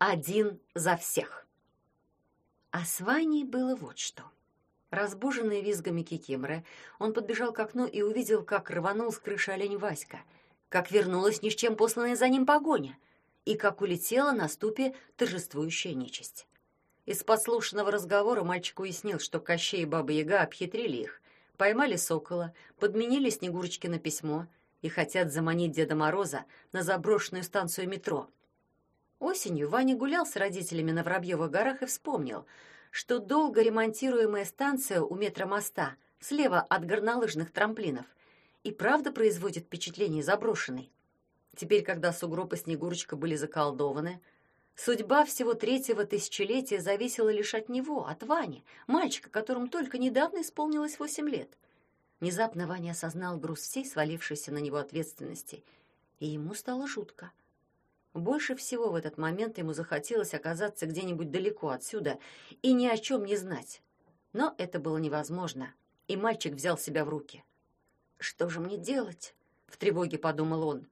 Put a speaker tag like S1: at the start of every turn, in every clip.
S1: один за всех. А с Ваней было вот что. Разбуженный визгами кикиморы, он подбежал к окну и увидел, как рванул с крыши олень Васька, как вернулась ни с чем посланная за ним погоня, и как улетела на ступе торжествующая нечисть. Из подслушанного разговора мальчик уяснил, что Кощей и Баба-Яга обхитрили их, поймали сокола, подменили Снегурочки на письмо и хотят заманить Деда Мороза на заброшенную станцию метро. Осенью Ваня гулял с родителями на Воробьевых горах и вспомнил, что долго ремонтируемая станция у метромоста слева от горнолыжных трамплинов и правда производит впечатление заброшенной. Теперь, когда сугроб и Снегурочка были заколдованы, Судьба всего третьего тысячелетия зависела лишь от него, от Вани, мальчика, которому только недавно исполнилось восемь лет. Внезапно Ваня осознал груз всей свалившейся на него ответственности, и ему стало жутко. Больше всего в этот момент ему захотелось оказаться где-нибудь далеко отсюда и ни о чем не знать. Но это было невозможно, и мальчик взял себя в руки. «Что же мне делать?» — в тревоге подумал он.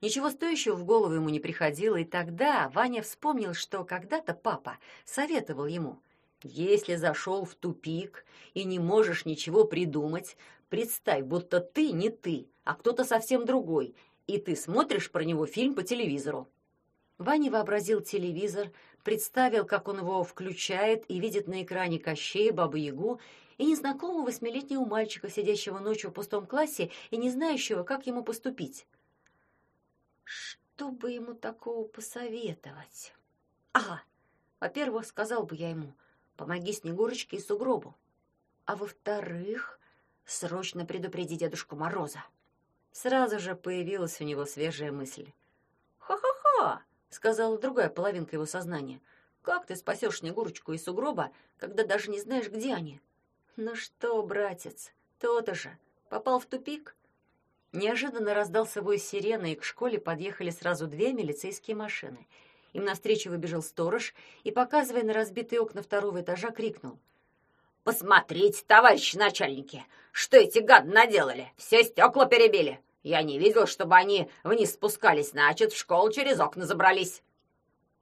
S1: Ничего стоящего в голову ему не приходило, и тогда Ваня вспомнил, что когда-то папа советовал ему, «Если зашел в тупик и не можешь ничего придумать, представь, будто ты не ты, а кто-то совсем другой, и ты смотришь про него фильм по телевизору». Ваня вообразил телевизор, представил, как он его включает и видит на экране Кощея, Бабу-Ягу и незнакомого восьмилетнего мальчика, сидящего ночью в пустом классе и не знающего, как ему поступить. Что бы ему такого посоветовать? Ага, во-первых, сказал бы я ему, помоги Снегурочке и Сугробу. А во-вторых, срочно предупреди Дедушку Мороза. Сразу же появилась у него свежая мысль. «Ха-ха-ха!» — сказала другая половинка его сознания. «Как ты спасешь Снегурочку и Сугроба, когда даже не знаешь, где они?» «Ну что, братец, то-то же. Попал в тупик?» Неожиданно раздался вой сирены, и к школе подъехали сразу две милицейские машины. Им навстречу выбежал сторож и, показывая на разбитые окна второго этажа, крикнул. «Посмотрите, товарищи начальники, что эти гады наделали! Все стекла перебили! Я не видел, чтобы они вниз спускались, значит, в школу через окна забрались!»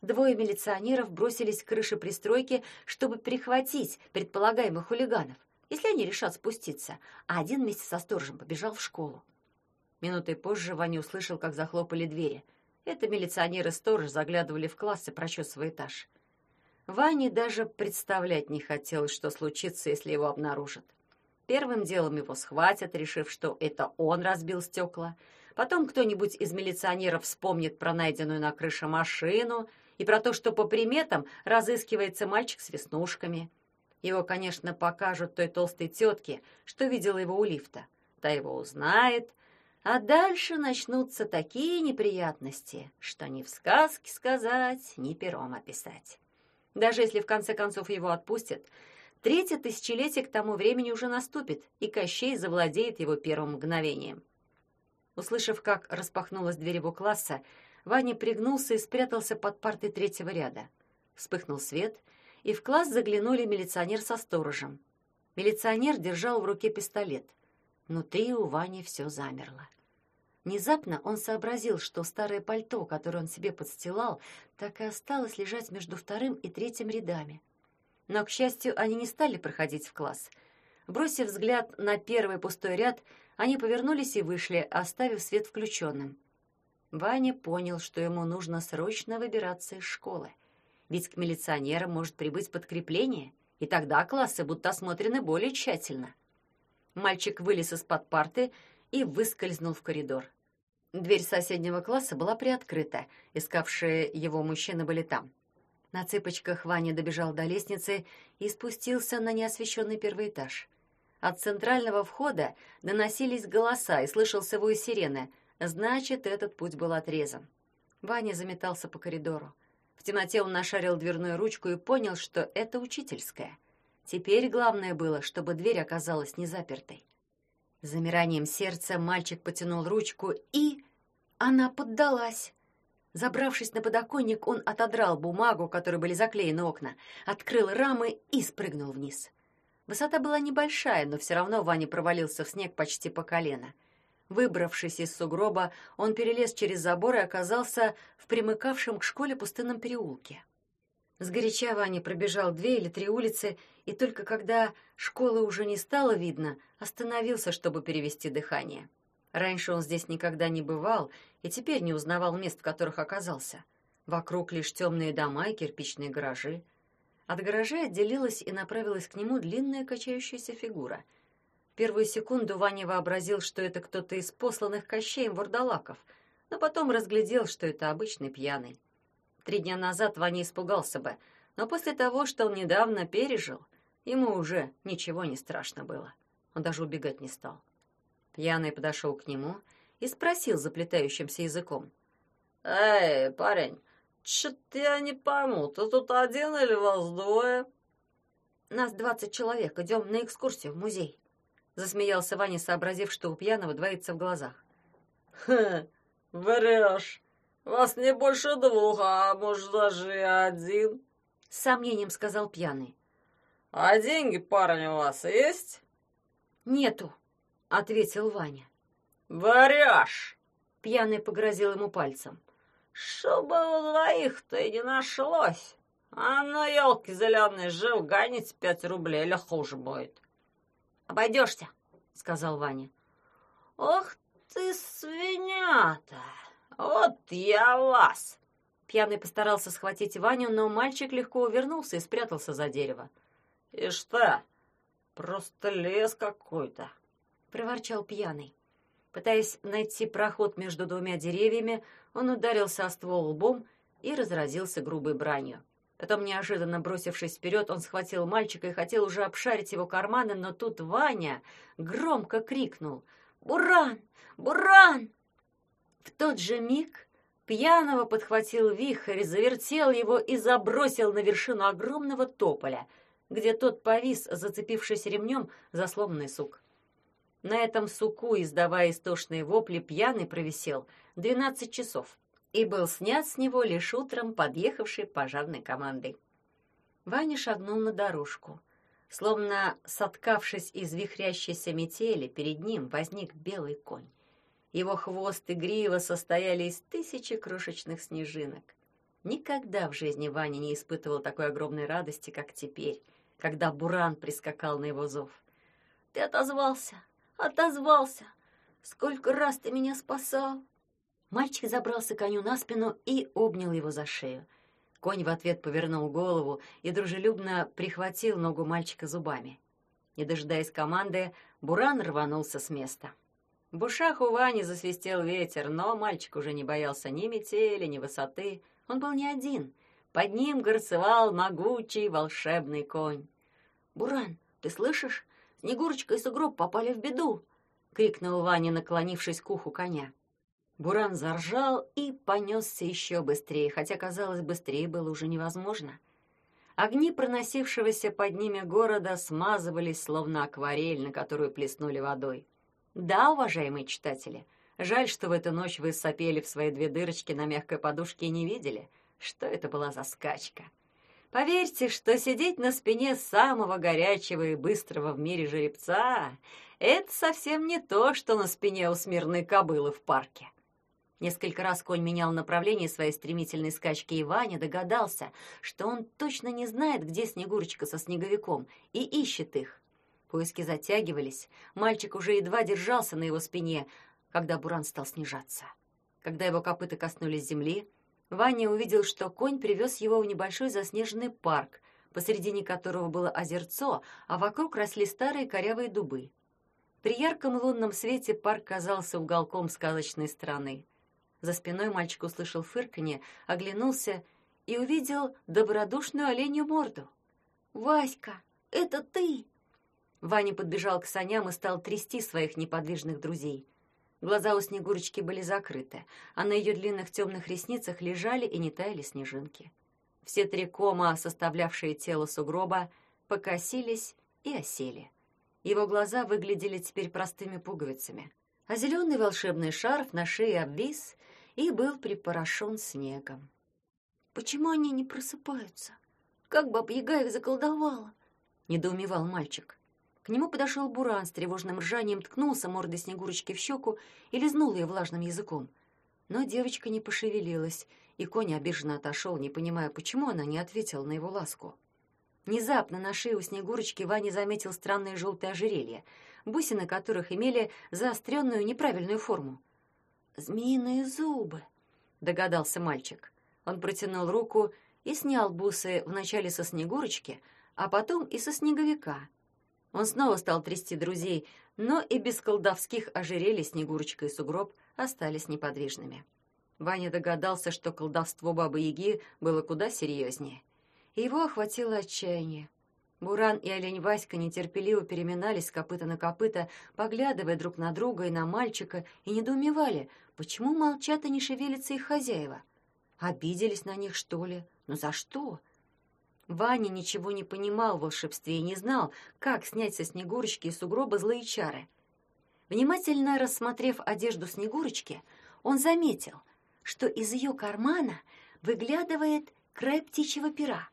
S1: Двое милиционеров бросились к крыше пристройки, чтобы перехватить предполагаемых хулиганов, если они решат спуститься, а один вместе со сторожем побежал в школу. Минутой позже Ваня услышал, как захлопали двери. Это милиционеры-сторож заглядывали в класс и прочесывая этаж. Ване даже представлять не хотелось, что случится, если его обнаружат. Первым делом его схватят, решив, что это он разбил стекла. Потом кто-нибудь из милиционеров вспомнит про найденную на крыше машину и про то, что по приметам разыскивается мальчик с веснушками. Его, конечно, покажут той толстой тетке, что видела его у лифта. Та его узнает, а дальше начнутся такие неприятности, что ни в сказке сказать, ни пером описать. Даже если в конце концов его отпустят, третье тысячелетие к тому времени уже наступит, и Кощей завладеет его первым мгновением. Услышав, как распахнулась дверь его класса, Ваня пригнулся и спрятался под партой третьего ряда. Вспыхнул свет, и в класс заглянули милиционер со сторожем. Милиционер держал в руке пистолет. Внутри у Вани все замерло. Внезапно он сообразил, что старое пальто, которое он себе подстилал, так и осталось лежать между вторым и третьим рядами. Но, к счастью, они не стали проходить в класс. Бросив взгляд на первый пустой ряд, они повернулись и вышли, оставив свет включенным. Ваня понял, что ему нужно срочно выбираться из школы. Ведь к милиционерам может прибыть подкрепление, и тогда классы будут осмотрены более тщательно. Мальчик вылез из-под парты и выскользнул в коридор. Дверь соседнего класса была приоткрыта, искавшие его мужчины были там. На цыпочках Ваня добежал до лестницы и спустился на неосвещенный первый этаж. От центрального входа доносились голоса и слышался вой сирены, значит, этот путь был отрезан. Ваня заметался по коридору. В темноте он нашарил дверную ручку и понял, что это учительская. Теперь главное было, чтобы дверь оказалась не запертой. Замиранием сердца мальчик потянул ручку и... Она поддалась. Забравшись на подоконник, он отодрал бумагу, которой были заклеены окна, открыл рамы и спрыгнул вниз. Высота была небольшая, но все равно Ваня провалился в снег почти по колено. Выбравшись из сугроба, он перелез через забор и оказался в примыкавшем к школе пустынном переулке. Сгоряча Ваня пробежал две или три улицы, и только когда школы уже не стало видно, остановился, чтобы перевести дыхание. Раньше он здесь никогда не бывал и теперь не узнавал мест, в которых оказался. Вокруг лишь темные дома и кирпичные гаражи. От гаражей отделилась и направилась к нему длинная качающаяся фигура. В первую секунду Ваня вообразил, что это кто-то из посланных кощеем вурдалаков, но потом разглядел, что это обычный пьяный. Три дня назад Ваня испугался бы, но после того, что он недавно пережил, ему уже ничего не страшно было. Он даже убегать не стал. Пьяный подошел к нему и спросил заплетающимся языком.
S2: «Эй, парень, что-то я не пойму, ты тут один или вас двое?»
S1: «Нас двадцать человек, идем на экскурсию в музей», засмеялся Ваня, сообразив, что у пьяного двоится в глазах.
S2: «Хм, врешь. Вас не больше двух, а может даже и один.
S1: С сомнением сказал пьяный.
S2: А деньги, парни, у вас есть?
S1: Нету, ответил Ваня.
S2: Врешь!
S1: Пьяный погрозил ему пальцем.
S2: Чтобы у двоих-то и не нашлось. А на елке зеленой жил, гоните пять рублей, или хуже будет.
S1: Обойдешься, сказал Ваня.
S2: Ох ты, свинята! «Вот я вас!»
S1: Пьяный постарался схватить Ваню, но мальчик легко увернулся и спрятался за дерево.
S2: «И что? Просто лес какой-то!»
S1: — проворчал пьяный. Пытаясь найти проход между двумя деревьями, он ударился о ствол лбом и разразился грубой бранью. Потом, неожиданно бросившись вперед, он схватил мальчика и хотел уже обшарить его карманы, но тут Ваня громко крикнул «Буран! Буран!» В тот же миг пьяного подхватил вихрь, завертел его и забросил на вершину огромного тополя, где тот повис, зацепившись ремнем за сломанный сук. На этом суку, издавая истошные вопли, пьяный провисел двенадцать часов и был снят с него лишь утром подъехавшей пожарной командой. Ваня шагнул на дорожку. Словно соткавшись из вихрящейся метели, перед ним возник белый конь. Его хвост и грива состояли из тысячи крошечных снежинок. Никогда в жизни Ваня не испытывал такой огромной радости, как теперь, когда Буран прискакал на его зов. «Ты отозвался! Отозвался! Сколько раз ты меня спасал!» Мальчик забрался коню на спину и обнял его за шею. Конь в ответ повернул голову и дружелюбно прихватил ногу мальчика зубами. Не дожидаясь команды, Буран рванулся с места. В ушах у Вани засвистел ветер, но мальчик уже не боялся ни метели, ни высоты. Он был не один. Под ним горцевал могучий волшебный конь. «Буран, ты слышишь? Снегурочка и сугроб попали в беду!» — крикнул Ваня, наклонившись к уху коня. Буран заржал и понесся еще быстрее, хотя, казалось, быстрее было уже невозможно. Огни проносившегося под ними города смазывались, словно акварель, на которую плеснули водой. Да, уважаемые читатели, жаль, что в эту ночь вы сопели в свои две дырочки на мягкой подушке и не видели, что это была за скачка. Поверьте, что сидеть на спине самого горячего и быстрого в мире жеребца — это совсем не то, что на спине у смирной кобылы в парке. Несколько раз конь менял направление своей стремительной скачки, и Ваня догадался, что он точно не знает, где Снегурочка со Снеговиком, и ищет их. Поиски затягивались. Мальчик уже едва держался на его спине, когда буран стал снижаться. Когда его копыта коснулись земли, Ваня увидел, что конь привез его в небольшой заснеженный парк, посредине которого было озерцо, а вокруг росли старые корявые дубы. При ярком лунном свете парк казался уголком сказочной страны. За спиной мальчик услышал фырканье, оглянулся и увидел добродушную оленью морду. «Васька, это ты!» Ваня подбежал к саням и стал трясти своих неподвижных друзей. Глаза у Снегурочки были закрыты, а на ее длинных темных ресницах лежали и не таяли снежинки. Все три кома, составлявшие тело сугроба, покосились и осели. Его глаза выглядели теперь простыми пуговицами, а зеленый волшебный шарф на шее обвис и был припорошен снегом. «Почему они не просыпаются? Как Баба-Яга их заколдовала?» — недоумевал мальчик. К нему подошел Буран с тревожным ржанием, ткнулся мордой Снегурочки в щеку и лизнул ее влажным языком. Но девочка не пошевелилась, и конь обиженно отошел, не понимая, почему она не ответила на его ласку. Внезапно на шее у Снегурочки Ваня заметил странные желтые ожерелья, бусины которых имели заостренную неправильную форму. «Змеиные зубы», — догадался мальчик. Он протянул руку и снял бусы вначале со Снегурочки, а потом и со Снеговика — он снова стал трясти друзей, но и без колдовских ожерелий Снегурочка и Сугроб остались неподвижными. Ваня догадался, что колдовство Бабы-Яги было куда серьезнее. Его охватило отчаяние. Буран и олень Васька нетерпеливо переминались копыта на копыта, поглядывая друг на друга и на мальчика, и недоумевали, почему молчат и не шевелятся их хозяева. Обиделись на них, что ли? Но за что? Ваня ничего не понимал в волшебстве и не знал, как снять со Снегурочки и сугроба злые чары. Внимательно рассмотрев одежду Снегурочки, он заметил, что из ее кармана выглядывает край птичьего пера.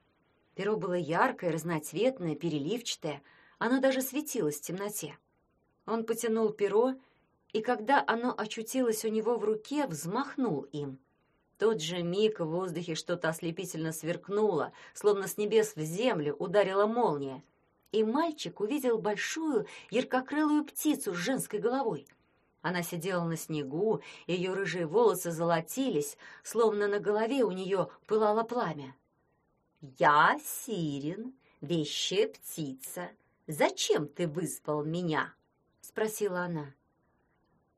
S1: Перо было яркое, разноцветное, переливчатое, оно даже светилось в темноте. Он потянул перо, и когда оно очутилось у него в руке, взмахнул им тот же миг в воздухе что-то ослепительно сверкнуло, словно с небес в землю ударила молния. И мальчик увидел большую яркокрылую птицу с женской головой. Она сидела на снегу, ее рыжие волосы золотились, словно на голове у нее пылало пламя. «Я Сирин, вещая птица. Зачем ты вызвал меня?» — спросила она.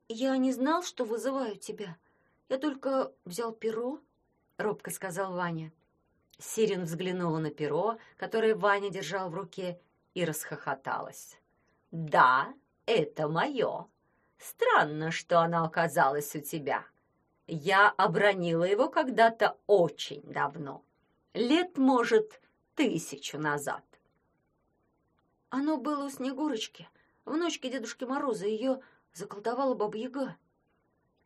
S1: «Я не знал, что вызываю тебя», я только взял перо, — робко сказал Ваня. Сирин взглянула на перо, которое Ваня держал в руке, и расхохоталась. «Да, это мое. Странно, что оно оказалось у тебя. Я обронила его когда-то очень давно. Лет, может, тысячу назад». Оно было у Снегурочки, внучки Дедушки Мороза. Ее заколдовала Баба-Яга.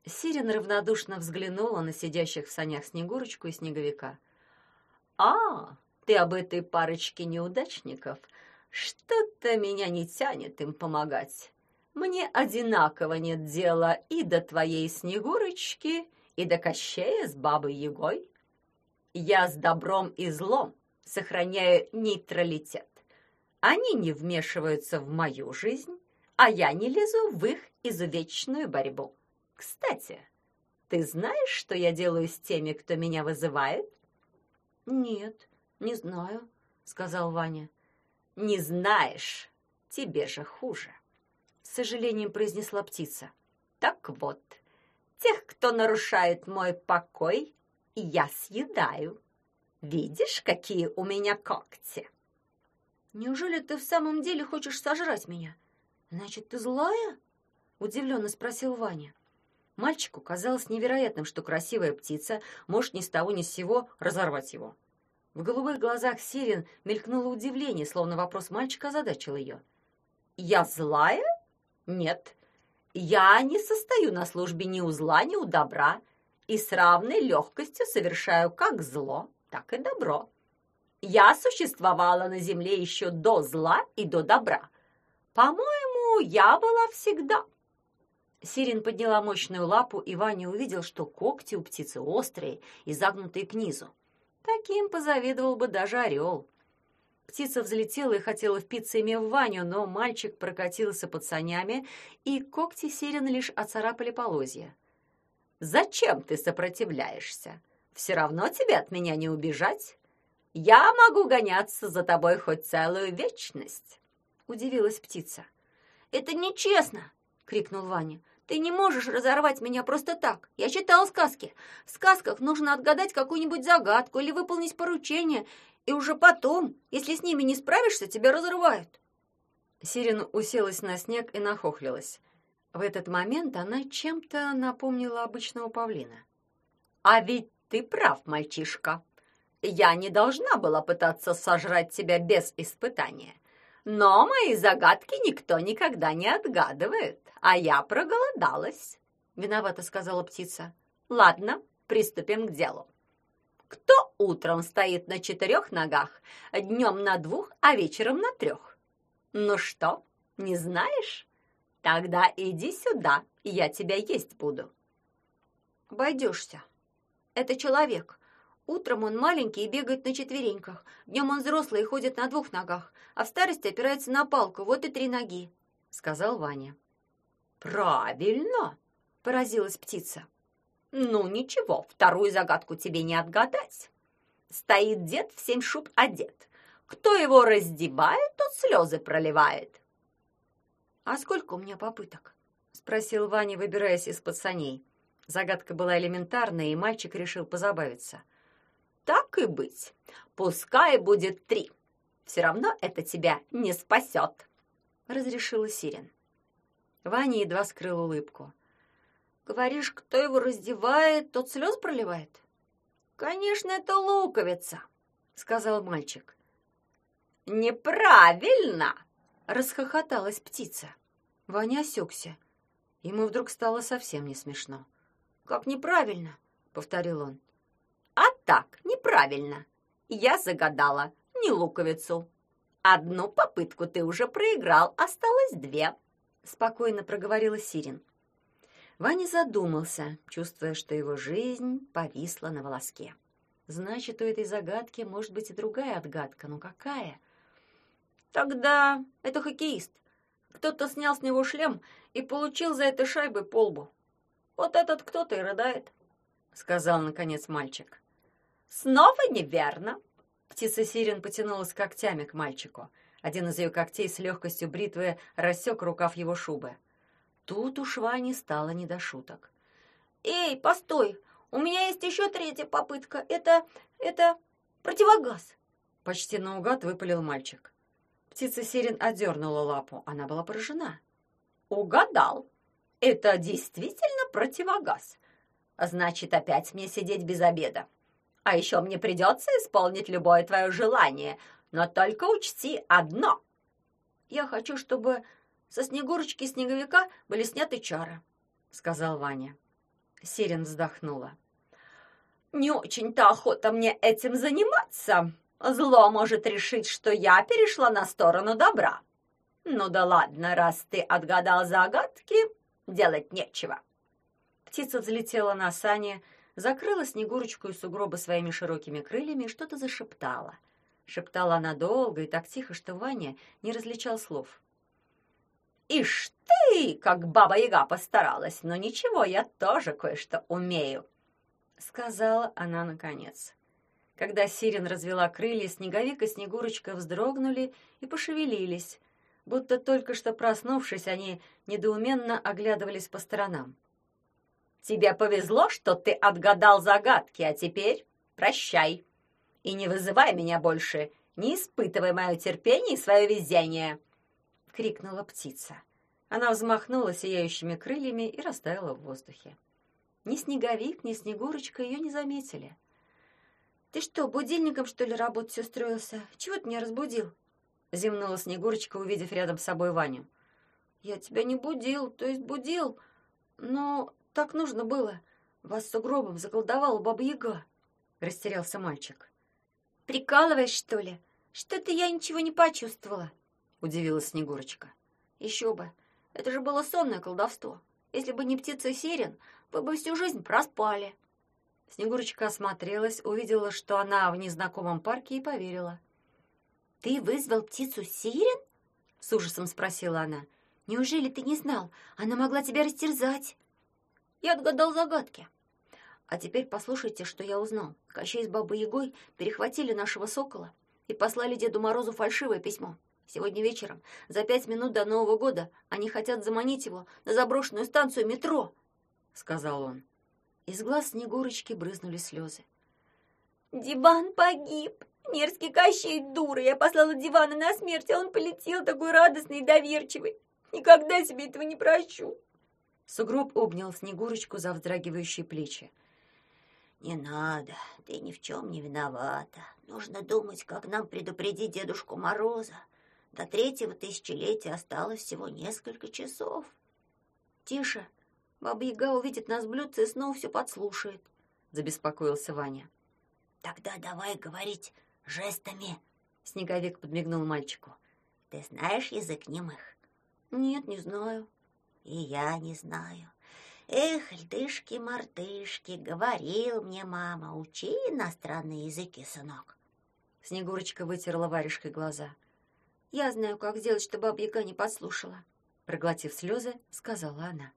S2: Сирин равнодушно взглянула на сидящих в санях Снегурочку и Снеговика. «А, ты об этой парочке неудачников? Что-то меня не тянет им помогать. Мне одинаково нет дела и до твоей Снегурочки, и до Кощея с Бабой Ягой. Я с добром и злом сохраняю нейтралитет. Они не вмешиваются в мою жизнь, а я не лезу в их изувеченную борьбу». Кстати, ты знаешь, что я делаю с теми, кто меня вызывает?
S1: Нет, не знаю, сказал Ваня.
S2: Не знаешь, тебе же хуже, с сожалением произнесла птица. Так вот, тех, кто нарушает мой покой, я съедаю. Видишь, какие у меня когти?
S1: Неужели ты в самом деле хочешь сожрать меня? Значит, ты злая? Удивленно спросил Ваня. Мальчику казалось невероятным, что красивая птица может ни с того ни с сего разорвать его. В голубых глазах Сирин мелькнуло удивление, словно вопрос мальчика озадачил ее.
S2: «Я злая? Нет. Я не состою на службе ни у зла, ни у добра, и с равной легкостью совершаю как зло, так и добро. Я существовала на земле еще до зла и до добра. По-моему, я была всегда
S1: Сирин подняла мощную лапу, и Ваня увидел, что когти у птицы острые и загнутые к низу. Таким позавидовал бы даже орел. Птица взлетела и хотела впиться ими в Ваню, но мальчик прокатился под санями, и когти Сирин лишь оцарапали полозья.
S2: «Зачем ты сопротивляешься? Все равно тебе от меня не убежать. Я могу гоняться за тобой хоть целую вечность», — удивилась птица.
S1: «Это нечестно!» — крикнул Ваня. Ты не можешь разорвать меня просто так. Я читал сказки. В сказках нужно отгадать какую-нибудь загадку или выполнить поручение, и уже потом, если с ними не справишься, тебя разрывают. Сирена уселась на снег и нахохлилась. В этот момент она чем-то напомнила обычного павлина.
S2: «А ведь ты прав, мальчишка. Я не должна была пытаться сожрать тебя без испытания. Но мои загадки никто никогда не отгадывает, а я проголодалась», — виновато сказала птица. «Ладно, приступим к делу. Кто утром стоит на четырех ногах, днем на двух, а вечером на трех? Ну что, Не знаешь? Тогда иди сюда, я тебя есть буду.
S1: Обойдешься. Это человек. Утром он маленький и бегает на четвереньках. Днем он взрослый и ходит на двух ногах, а в старости опирается на палку, вот и три ноги», — сказал Ваня.
S2: «Правильно!» — поразилась птица. «Ну, ничего, вторую загадку тебе не отгадать. Стоит дед в семь шуб одет. Кто его раздевает, тот слезы проливает».
S1: «А сколько у меня попыток?»
S2: — спросил Ваня, выбираясь из-под саней. Загадка была элементарная, и мальчик решил позабавиться. «Так и быть. Пускай будет три. Все равно это тебя не спасет», — разрешила Сирен. Ваня едва скрыл улыбку.
S1: «Говоришь, кто его раздевает, тот слез проливает?» «Конечно, это луковица», — сказал мальчик.
S2: «Неправильно!»
S1: — расхохоталась птица. Ваня осекся. Ему вдруг стало совсем не смешно. «Как неправильно?» — повторил он.
S2: «А так, неправильно. Я загадала луковицу. Одну попытку ты уже проиграл, осталось две» спокойно проговорила Сирин. Ваня задумался, чувствуя, что его жизнь повисла на волоске. Значит, у этой загадки может быть и другая отгадка, но какая?
S1: Тогда это хоккеист. Кто-то снял с него шлем и получил за это шайбы по лбу. Вот этот кто-то и рыдает, сказал наконец мальчик.
S2: Снова неверно.
S1: Птица Сирен потянулась когтями к мальчику. Один из ее когтей с легкостью бритвы рассек рукав его шубы. Тут у Швани стало не до шуток. «Эй, постой! У меня есть еще третья попытка. Это... это... противогаз!» Почти наугад выпалил мальчик. Птица Сирен одернула лапу. Она была поражена.
S2: «Угадал! Это действительно противогаз. Значит, опять мне сидеть без обеда. А еще мне придется исполнить любое твое желание, но только учти одно.
S1: Я хочу, чтобы со Снегурочки и Снеговика были сняты чары, сказал Ваня. Сирен вздохнула.
S2: Не очень-то охота мне этим заниматься. Зло может решить, что я перешла на сторону добра. Ну да ладно, раз ты отгадал загадки, делать нечего.
S1: Птица взлетела на сани, закрыла Снегурочку и сугроба своими широкими крыльями и что-то зашептала — шептала она долго и так тихо, что Ваня не различал слов.
S2: «Ишь ты, как баба-яга постаралась, но ничего, я тоже кое-что умею», —
S1: сказала она наконец. Когда Сирен развела крылья, Снеговик и Снегурочка вздрогнули и пошевелились, будто только что проснувшись, они недоуменно оглядывались по сторонам.
S2: «Тебе повезло, что ты отгадал загадки, а теперь прощай!» и не вызывай меня больше, не испытывай мое терпение и свое везение!»
S1: — крикнула птица. Она взмахнула сияющими крыльями и растаяла в воздухе. Ни Снеговик, ни Снегурочка ее не заметили. «Ты что, будильником, что ли, работать устроился? Чего ты меня разбудил?» — зевнула Снегурочка, увидев рядом с собой Ваню. «Я тебя не будил, то есть будил, но так нужно было. Вас с угробом заколдовала Баба-Яга», — растерялся мальчик. «Прикалываешь, что ли? Что-то я ничего не почувствовала», — удивилась Снегурочка. «Еще бы! Это же было сонное колдовство. Если бы не птица Сирен, вы бы всю жизнь проспали». Снегурочка осмотрелась, увидела, что она в незнакомом парке и поверила. «Ты вызвал птицу Сирен?» — с ужасом спросила она. «Неужели ты не знал? Она могла тебя растерзать». «Я отгадал загадки», а теперь послушайте, что я узнал. Кощей с Бабой Ягой перехватили нашего сокола и послали Деду Морозу фальшивое письмо. Сегодня вечером, за пять минут до Нового года, они хотят заманить его на заброшенную станцию метро, — сказал он. Из глаз Снегурочки брызнули слезы. «Диван погиб! Мерзкий Кощей, дура! Я послала Дивана на смерть, а он полетел такой радостный и доверчивый. Никогда себе этого не прощу!» Сугроб обнял Снегурочку за вздрагивающие плечи.
S3: «Не надо, ты ни в чем не виновата. Нужно думать, как нам предупредить Дедушку Мороза. До третьего тысячелетия осталось всего несколько часов».
S1: «Тише, Баба-Яга увидит нас блюдце и снова все подслушает», — забеспокоился Ваня.
S3: «Тогда давай говорить жестами», —
S1: Снеговик подмигнул мальчику.
S3: «Ты знаешь язык немых?»
S1: Нет, не знаю.
S3: И я не знаю. Эх, льдышки-мартышки, говорил мне мама, учи иностранные языки, сынок.
S1: Снегурочка вытерла варежкой глаза. Я знаю, как сделать, чтобы баба не подслушала. Проглотив слезы, сказала она.